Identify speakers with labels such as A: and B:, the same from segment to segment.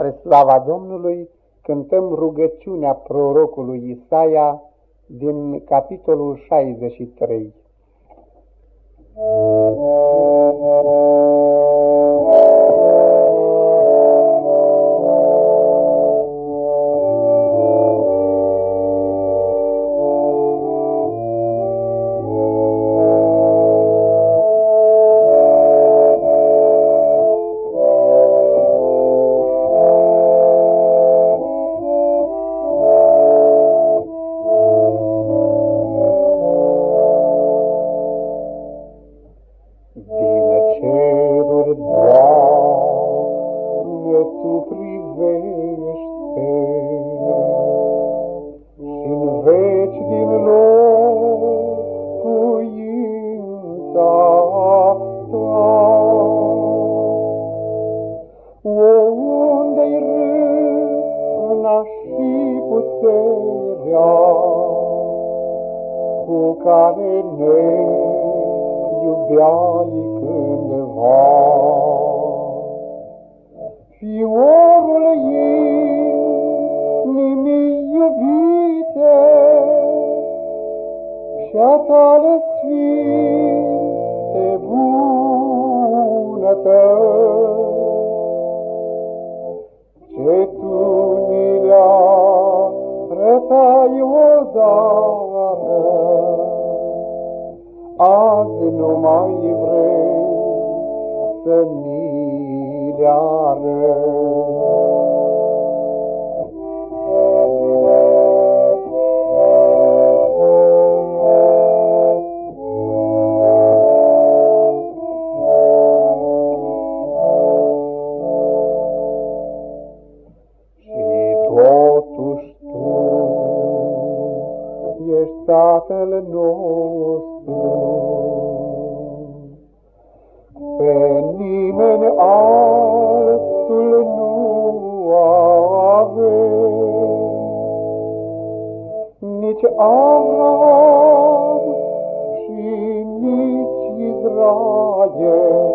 A: Spre slava Domnului cântăm rugăciunea prorocului Isaia din capitolul 63.
B: Tu privește și-n veci din locuința ta. Unde-i râna și puterea cu care ne iubeai cândva? Și-a tale sfinte bunătăți, ce tu ni le arătai odată, azi nu mai vrei să ni iară. Tatăl nostru. Pe nimeni altul nu avem, nici Avram și nici Israel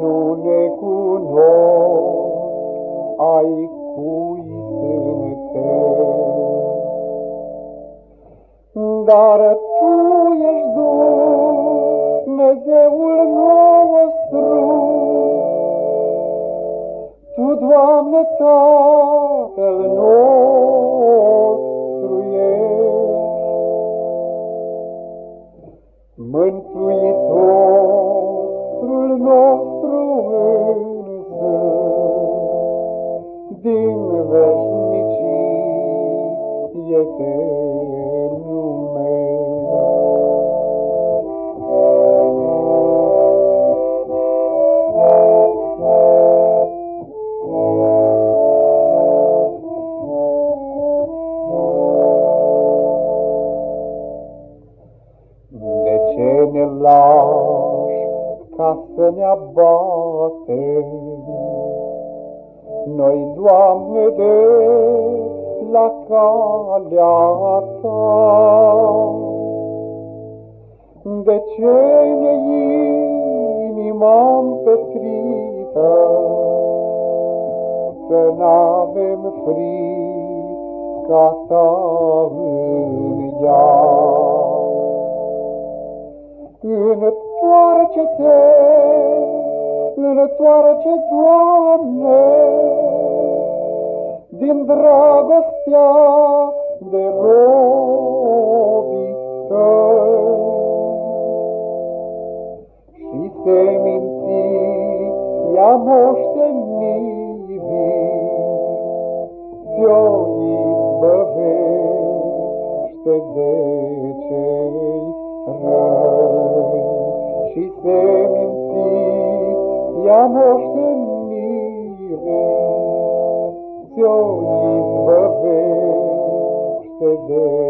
B: nu ne cunosc ai cui Dar Tu ești Dumnezeul nostru, Tu, Doamne, Tatăl nostru ești. Mântuitorul nostru însă, din veșnicii eternul. Ne lași ca să ne abatem. Noi, Doamne, de la calea Ta, de ce ne inima împetrită, să n-avem frica Ta în ea. Întoarce-te, întoarce, Doamne, din dragostea de robii tăi. Și seminția moștenirii ți-o izbăvește de seminția moștenire ți-o izbăvește de cei